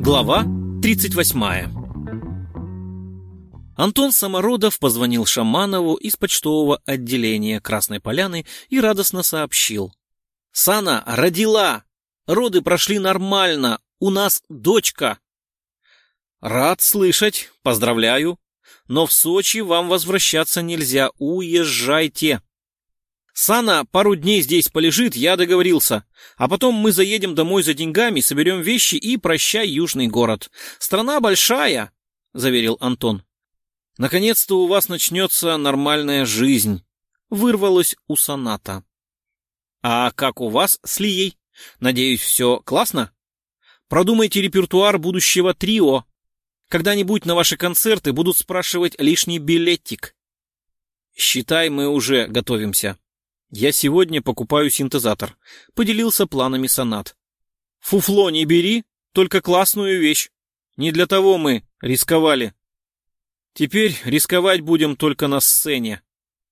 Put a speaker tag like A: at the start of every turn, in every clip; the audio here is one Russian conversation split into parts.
A: Глава 38 Антон Самородов позвонил Шаманову из почтового отделения Красной Поляны и радостно сообщил. «Сана родила! Роды прошли нормально! У нас дочка!» «Рад слышать! Поздравляю! Но в Сочи вам возвращаться нельзя, уезжайте!» Сана пару дней здесь полежит, я договорился. А потом мы заедем домой за деньгами, соберем вещи и прощай южный город. Страна большая, — заверил Антон. Наконец-то у вас начнется нормальная жизнь. Вырвалось у Саната. А как у вас с Лией? Надеюсь, все классно? Продумайте репертуар будущего трио. Когда-нибудь на ваши концерты будут спрашивать лишний билетик. Считай, мы уже готовимся. «Я сегодня покупаю синтезатор», — поделился планами Сонат. «Фуфло не бери, только классную вещь. Не для того мы рисковали. Теперь рисковать будем только на сцене».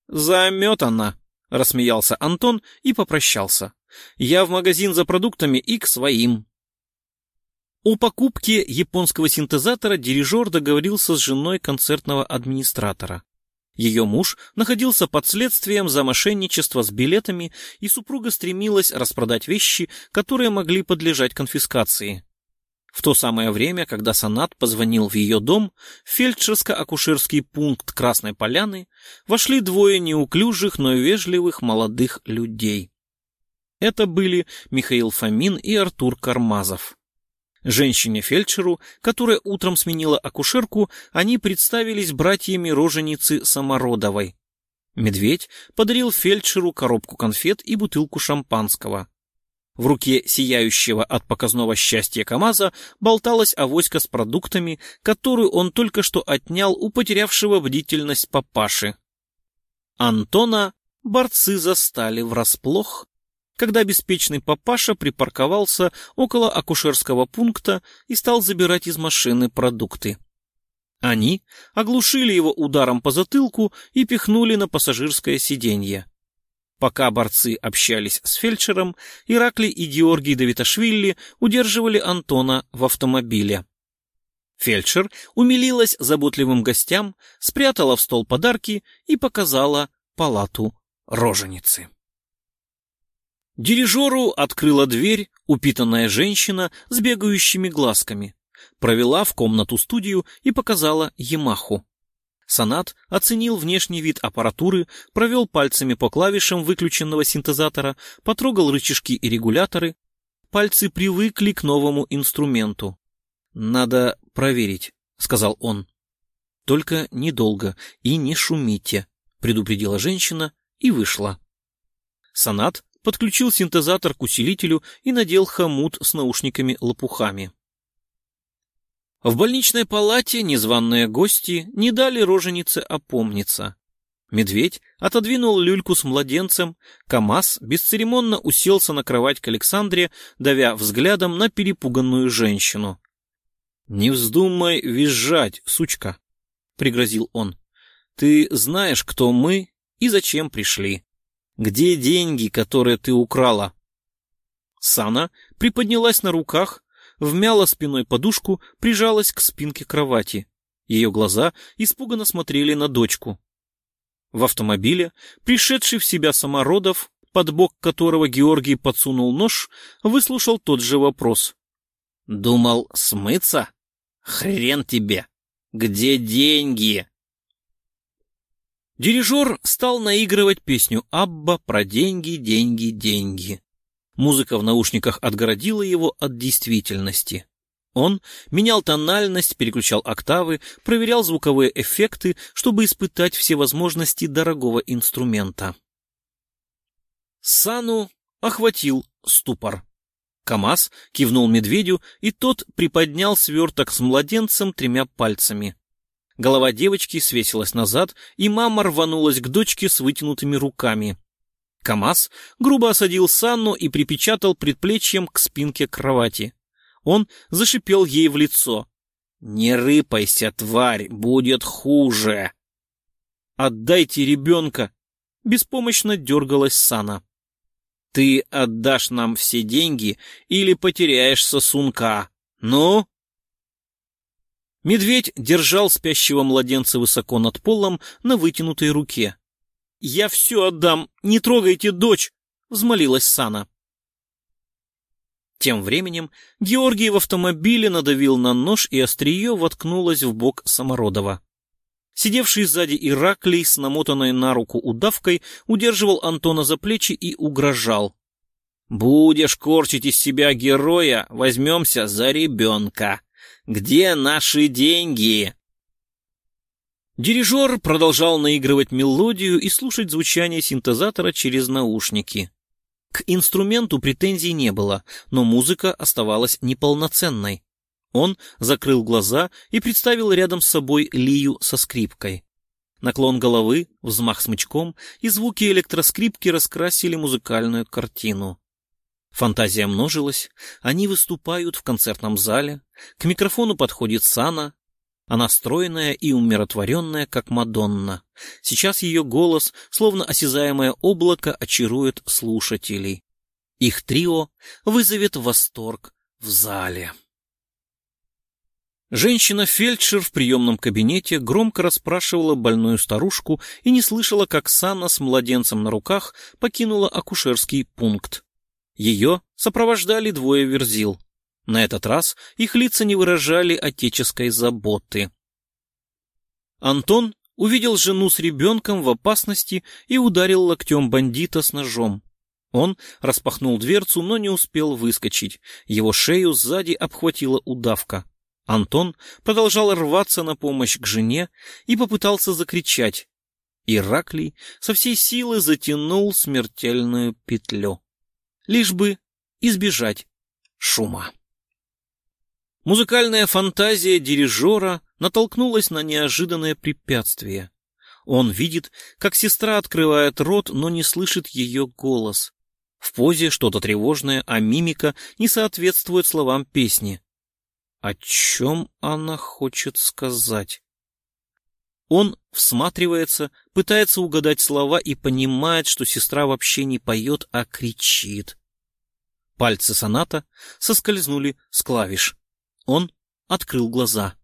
A: «Заметана», — рассмеялся Антон и попрощался. «Я в магазин за продуктами и к своим». О покупке японского синтезатора дирижер договорился с женой концертного администратора. Ее муж находился под следствием за мошенничество с билетами, и супруга стремилась распродать вещи, которые могли подлежать конфискации. В то самое время, когда Санат позвонил в ее дом, в фельдшерско-акушерский пункт Красной Поляны вошли двое неуклюжих, но вежливых молодых людей. Это были Михаил Фомин и Артур Кармазов. Женщине-фельдшеру, которая утром сменила акушерку, они представились братьями-роженицы Самородовой. Медведь подарил фельдшеру коробку конфет и бутылку шампанского. В руке сияющего от показного счастья КамАЗа болталась авоська с продуктами, которую он только что отнял у потерявшего бдительность папаши. Антона борцы застали врасплох когда беспечный папаша припарковался около акушерского пункта и стал забирать из машины продукты. Они оглушили его ударом по затылку и пихнули на пассажирское сиденье. Пока борцы общались с фельдшером, Ираклий и Георгий Давиташвили удерживали Антона в автомобиле. Фельдшер умилилась заботливым гостям, спрятала в стол подарки и показала палату роженицы. Дирижеру открыла дверь упитанная женщина с бегающими глазками, провела в комнату-студию и показала Ямаху. Санат оценил внешний вид аппаратуры, провел пальцами по клавишам выключенного синтезатора, потрогал рычажки и регуляторы. Пальцы привыкли к новому инструменту. «Надо проверить», — сказал он. «Только недолго и не шумите», — предупредила женщина и вышла. Санат подключил синтезатор к усилителю и надел хомут с наушниками-лопухами. В больничной палате незваные гости не дали роженице опомниться. Медведь отодвинул люльку с младенцем, КамАЗ бесцеремонно уселся на кровать к Александре, давя взглядом на перепуганную женщину. «Не вздумай визжать, сучка!» — пригрозил он. «Ты знаешь, кто мы и зачем пришли. Где деньги, которые ты украла?» Сана приподнялась на руках, вмяла спиной подушку, прижалась к спинке кровати. Ее глаза испуганно смотрели на дочку. В автомобиле, пришедший в себя Самородов, под бок которого Георгий подсунул нож, выслушал тот же вопрос. «Думал смыться? Хрен тебе! Где деньги?» Дирижер стал наигрывать песню Абба про деньги, деньги, деньги. Музыка в наушниках отгородила его от действительности. Он менял тональность, переключал октавы, проверял звуковые эффекты, чтобы испытать все возможности дорогого инструмента. Сану охватил ступор. КамАЗ кивнул медведю, и тот приподнял сверток с младенцем тремя пальцами. Голова девочки свесилась назад, и мама рванулась к дочке с вытянутыми руками. КамАЗ грубо осадил Санну и припечатал предплечьем к спинке кровати. Он зашипел ей в лицо. «Не рыпайся, тварь, будет хуже!» «Отдайте ребенка!» — беспомощно дергалась Сана. Ты отдашь нам все деньги или потеряешь сосунка. Ну? Медведь держал спящего младенца высоко над полом на вытянутой руке. «Я все отдам, не трогайте дочь!» — взмолилась Сана. Тем временем Георгий в автомобиле надавил на нож, и острие воткнулось в бок Самородова. Сидевший сзади Ираклий с намотанной на руку удавкой удерживал Антона за плечи и угрожал. «Будешь корчить из себя героя, возьмемся за ребенка. Где наши деньги?» Дирижер продолжал наигрывать мелодию и слушать звучание синтезатора через наушники. К инструменту претензий не было, но музыка оставалась неполноценной. Он закрыл глаза и представил рядом с собой Лию со скрипкой. Наклон головы, взмах смычком и звуки электроскрипки раскрасили музыкальную картину. Фантазия множилась, они выступают в концертном зале, к микрофону подходит Сана, она стройная и умиротворенная, как Мадонна. Сейчас ее голос, словно осязаемое облако, очарует слушателей. Их трио вызовет восторг в зале. Женщина-фельдшер в приемном кабинете громко расспрашивала больную старушку и не слышала, как Санна с младенцем на руках покинула акушерский пункт. Ее сопровождали двое верзил. На этот раз их лица не выражали отеческой заботы. Антон увидел жену с ребенком в опасности и ударил локтем бандита с ножом. Он распахнул дверцу, но не успел выскочить. Его шею сзади обхватила удавка. Антон продолжал рваться на помощь к жене и попытался закричать. Ираклий со всей силы затянул смертельную петлю. Лишь бы избежать шума. Музыкальная фантазия дирижера натолкнулась на неожиданное препятствие. Он видит, как сестра открывает рот, но не слышит ее голос. В позе что-то тревожное, а мимика не соответствует словам песни. О чем она хочет сказать? Он всматривается, пытается угадать слова и понимает, что сестра вообще не поет, а кричит. Пальцы соната соскользнули с клавиш. Он открыл глаза.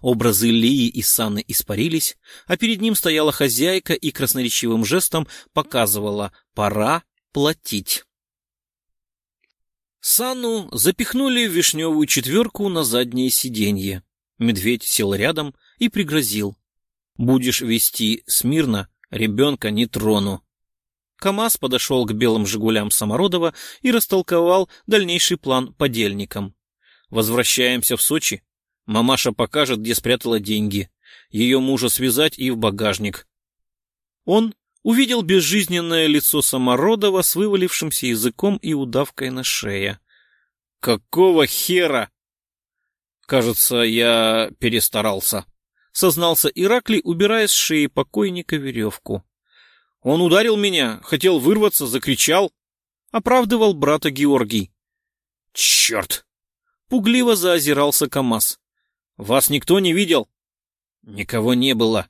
A: Образы Лии и Саны испарились, а перед ним стояла хозяйка и красноречивым жестом показывала «пора платить». Сану запихнули в вишневую четверку на заднее сиденье. Медведь сел рядом и пригрозил. «Будешь вести смирно, ребенка не трону». КамАЗ подошел к белым «Жигулям» Самородова и растолковал дальнейший план подельникам. Возвращаемся в Сочи. Мамаша покажет, где спрятала деньги. Ее мужа связать и в багажник. Он увидел безжизненное лицо Самородова с вывалившимся языком и удавкой на шее. «Какого хера?» «Кажется, я перестарался», — сознался Ираклий, убирая с шеи покойника веревку. «Он ударил меня, хотел вырваться, закричал», — оправдывал брата Георгий. «Черт!» Пугливо заозирался КамАЗ. «Вас никто не видел?» «Никого не было».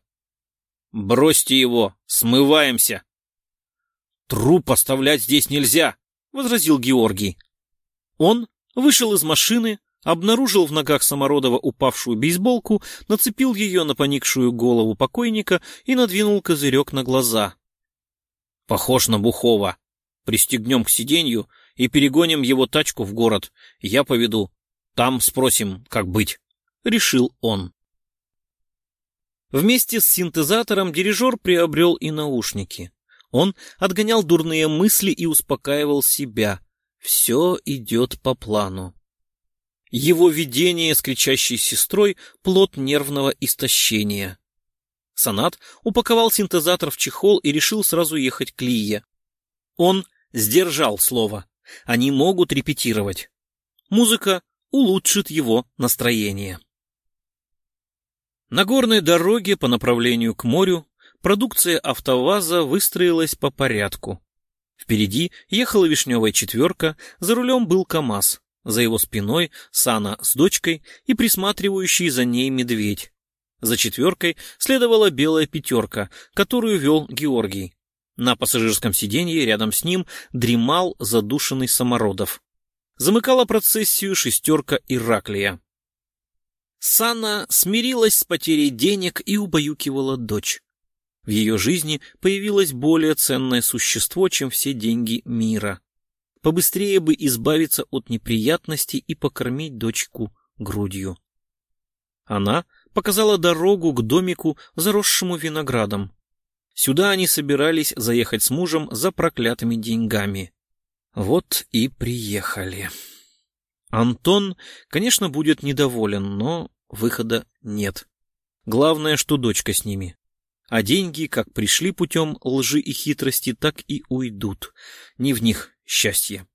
A: «Бросьте его, смываемся». «Труп оставлять здесь нельзя», — возразил Георгий. Он вышел из машины, обнаружил в ногах Самородова упавшую бейсболку, нацепил ее на поникшую голову покойника и надвинул козырек на глаза. «Похож на Бухова. Пристегнем к сиденью и перегоним его тачку в город. Я поведу. Там спросим, как быть, — решил он. Вместе с синтезатором дирижер приобрел и наушники. Он отгонял дурные мысли и успокаивал себя. Все идет по плану. Его видение с кричащей сестрой — плод нервного истощения. Санат упаковал синтезатор в чехол и решил сразу ехать к Лие. Он сдержал слово. Они могут репетировать. Музыка улучшит его настроение. На горной дороге по направлению к морю продукция АвтоВАЗа выстроилась по порядку. Впереди ехала вишневая четверка, за рулем был КамАЗ, за его спиной Сана с дочкой и присматривающий за ней медведь. За четверкой следовала белая пятерка, которую вел Георгий. На пассажирском сиденье рядом с ним дремал задушенный Самородов. Замыкала процессию шестерка Ираклия. Сана смирилась с потерей денег и убаюкивала дочь. В ее жизни появилось более ценное существо, чем все деньги мира. Побыстрее бы избавиться от неприятностей и покормить дочку грудью. Она показала дорогу к домику, заросшему виноградом. Сюда они собирались заехать с мужем за проклятыми деньгами. Вот и приехали. Антон, конечно, будет недоволен, но выхода нет. Главное, что дочка с ними. А деньги, как пришли путем лжи и хитрости, так и уйдут. Не в них счастье.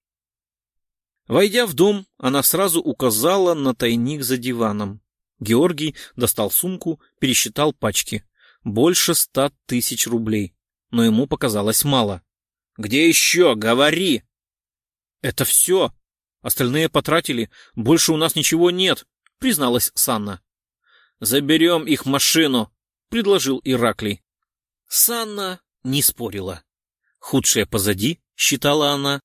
A: Войдя в дом, она сразу указала на тайник за диваном. Георгий достал сумку, пересчитал пачки. Больше ста тысяч рублей. Но ему показалось мало. «Где еще? Говори!» «Это все. Остальные потратили. Больше у нас ничего нет», — призналась Санна. «Заберем их машину», — предложил Ираклий. Санна не спорила. Худшее позади, считала она.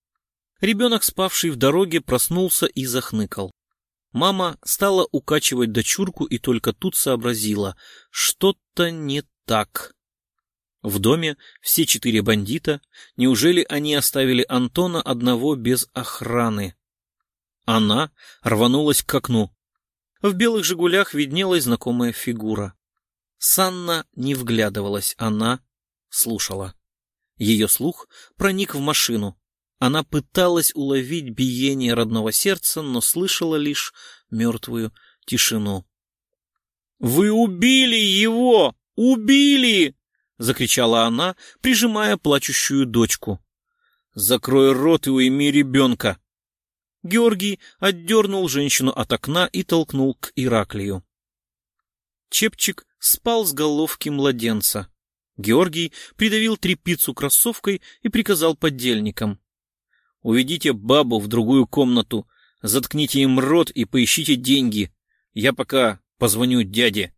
A: Ребенок, спавший в дороге, проснулся и захныкал. Мама стала укачивать дочурку и только тут сообразила, что-то не так. В доме все четыре бандита. Неужели они оставили Антона одного без охраны? Она рванулась к окну. В белых «Жигулях» виднелась знакомая фигура. Санна не вглядывалась, она слушала. Ее слух проник в машину. Она пыталась уловить биение родного сердца, но слышала лишь мертвую тишину. «Вы убили его! Убили!» — закричала она, прижимая плачущую дочку. «Закрой рот и уйми ребенка!» Георгий отдернул женщину от окна и толкнул к Ираклию. Чепчик спал с головки младенца. Георгий придавил трепицу кроссовкой и приказал поддельникам. Уведите бабу в другую комнату, заткните им рот и поищите деньги. Я пока позвоню дяде.